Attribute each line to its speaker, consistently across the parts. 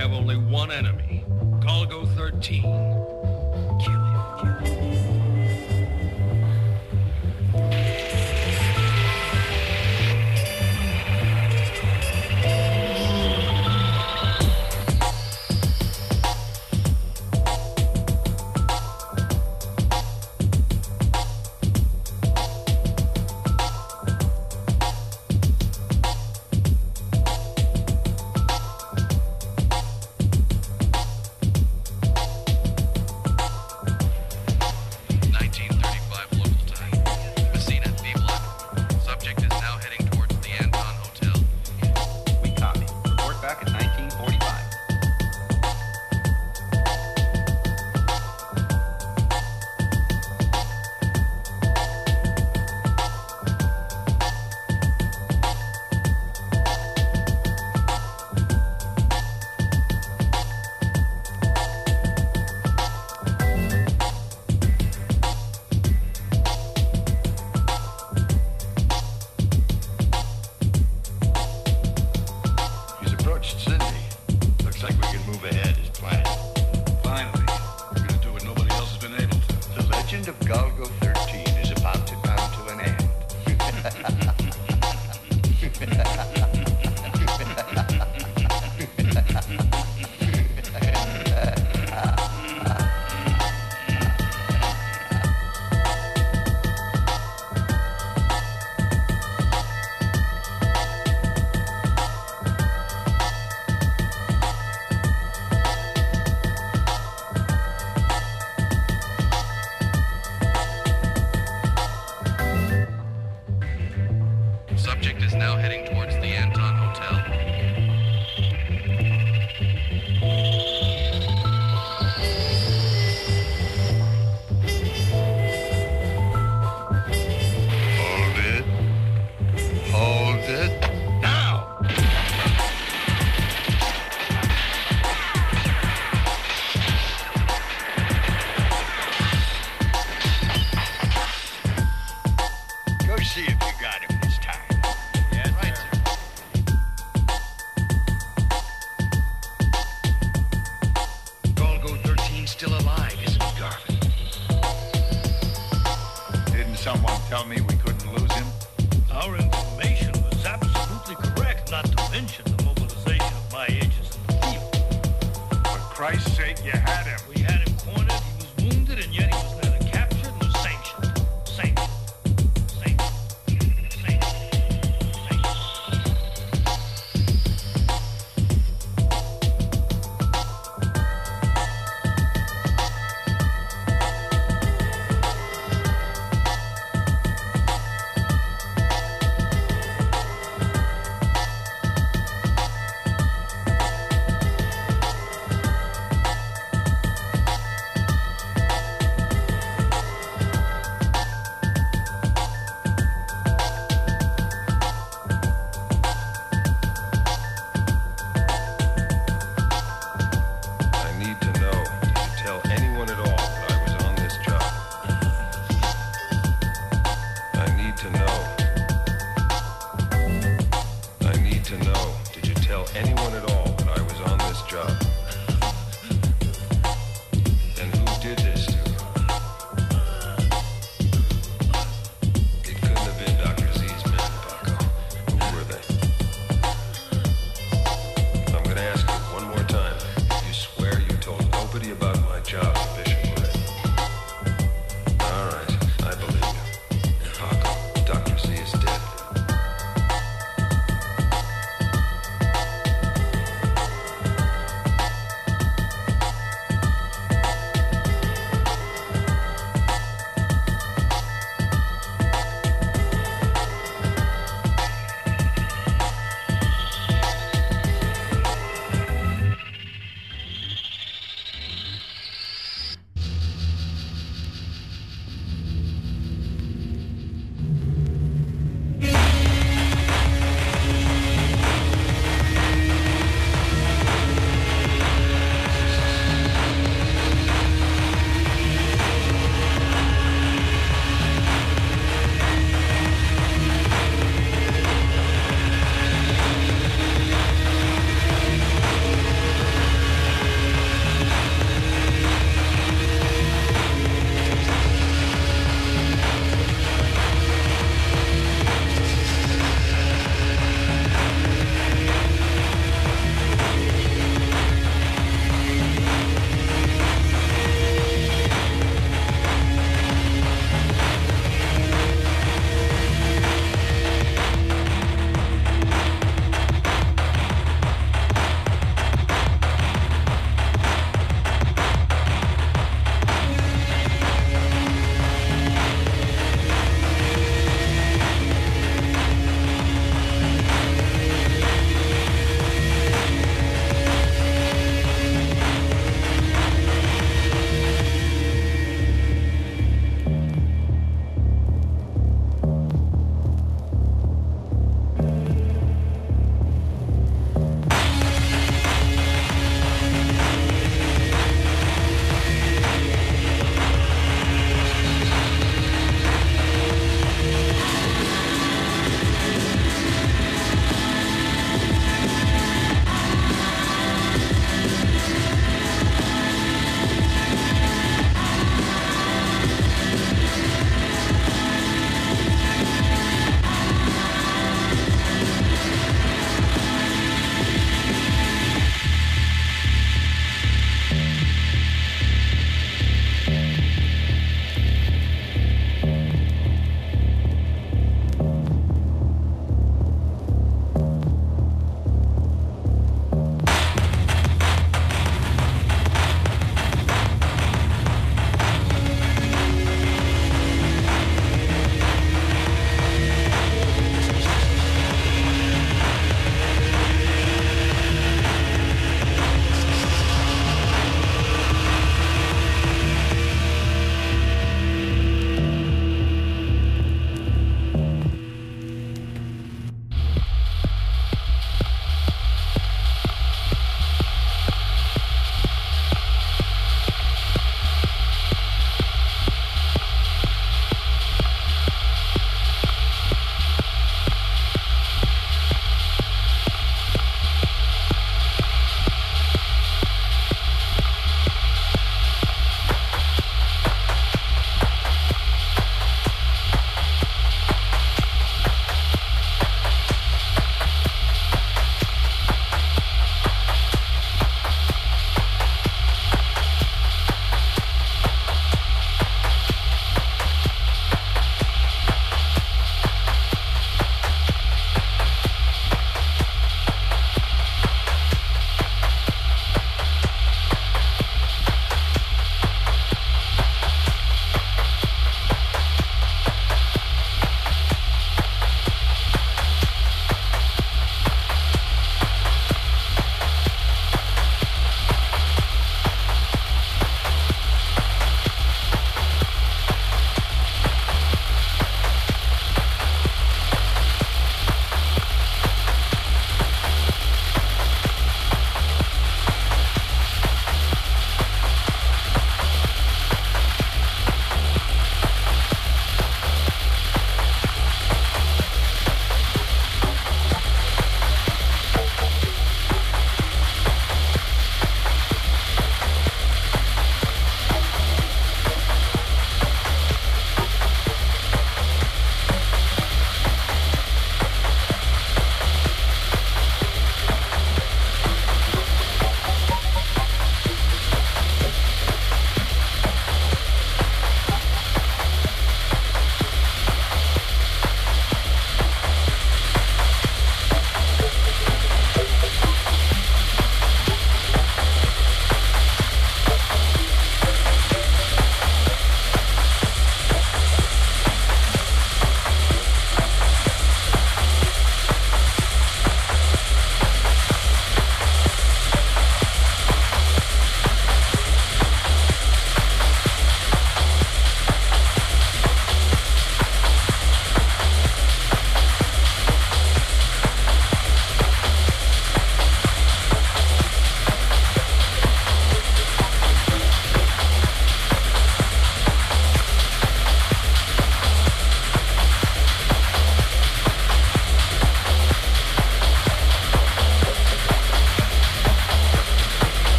Speaker 1: have only one enemy, Golgo 13. Kill him. Kill him.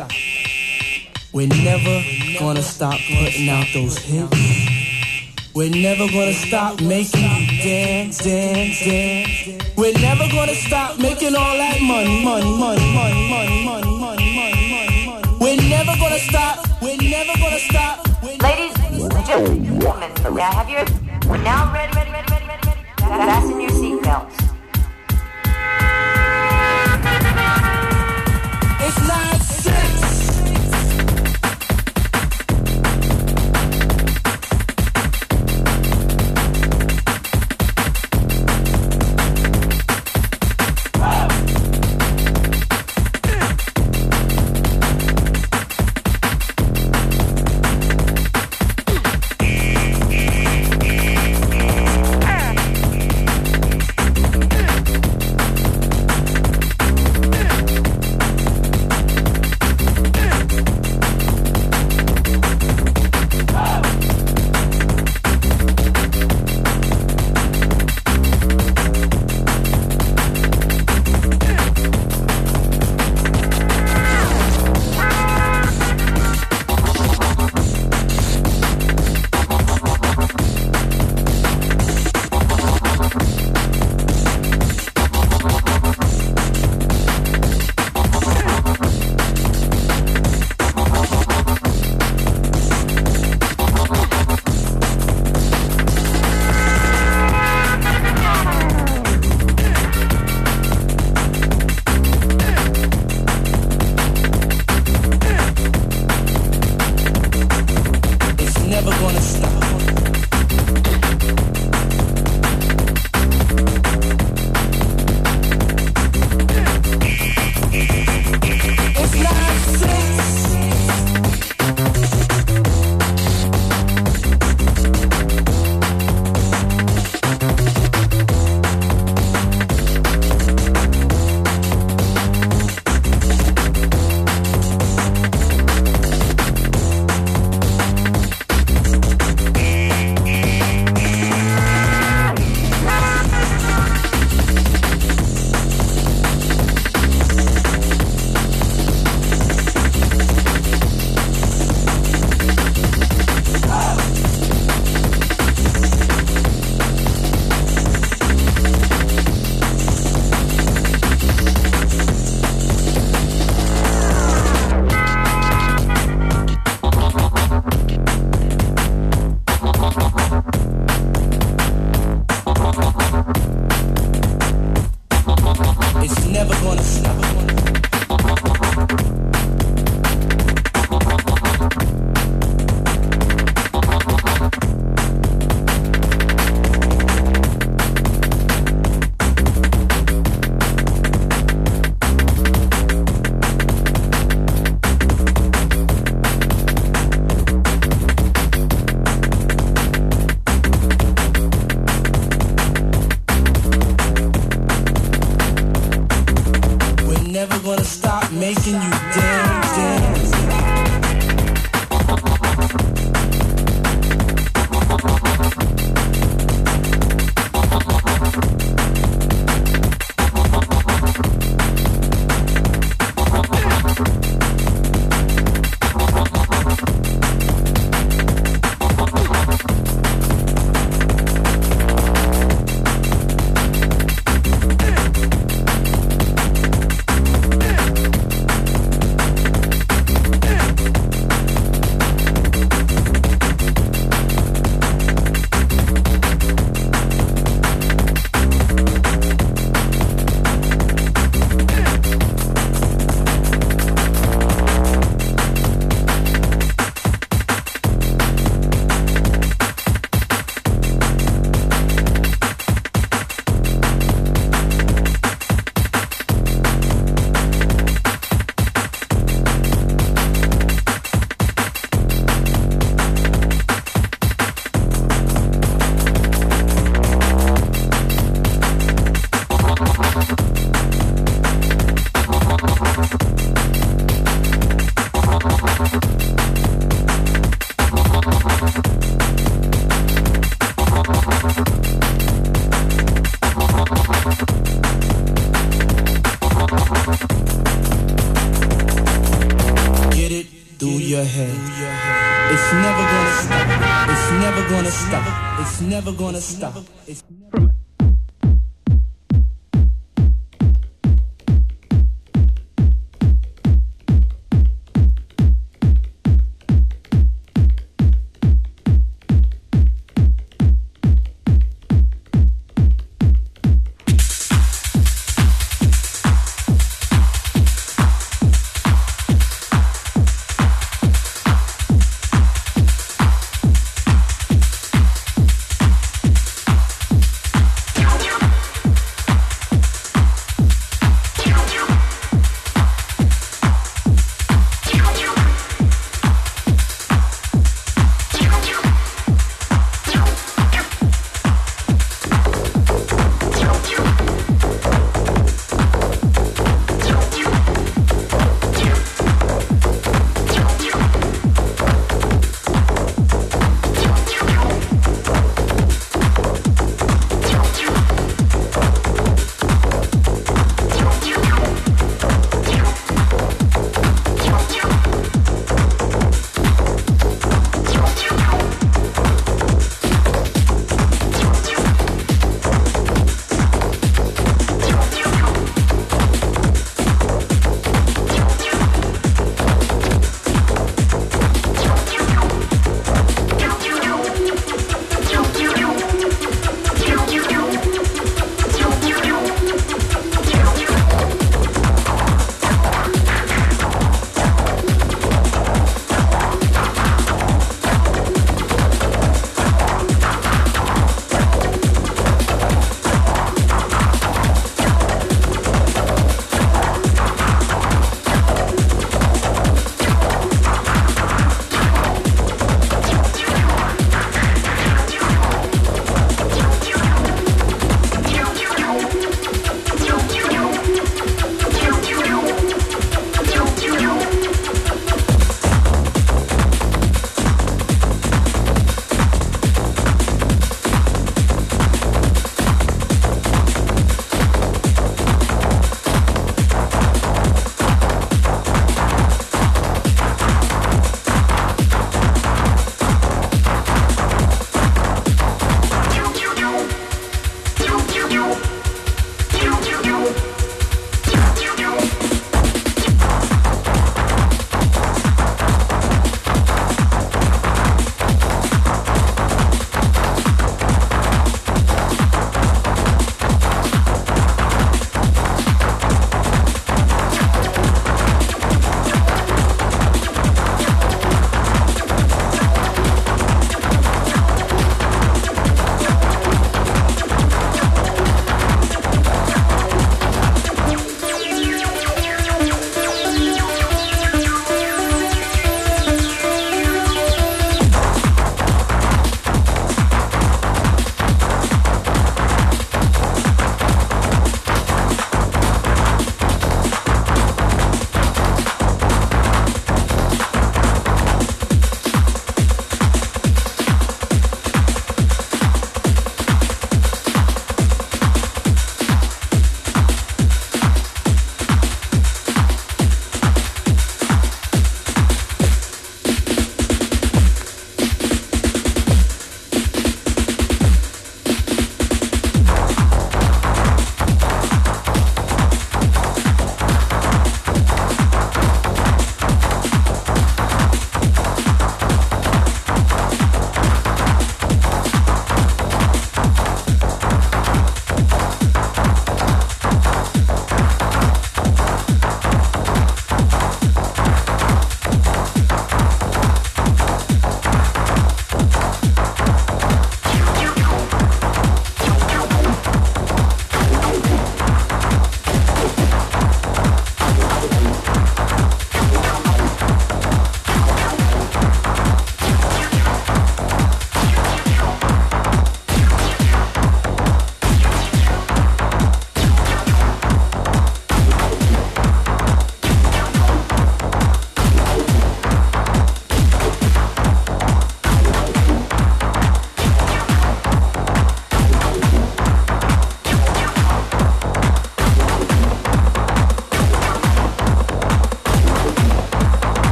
Speaker 2: Stop. We're never gonna stop putting out those hits. We're never gonna stop making you dance, dance, dance. We're never gonna stop making all that money, money, money, money, money, money, money, money, money, money. We're never gonna stop. We're never gonna stop.
Speaker 3: Ladies and gentlemen. Now have your now ready, ready, ready, ready, ready, ready. Fasten your seatbelts.
Speaker 2: It's nine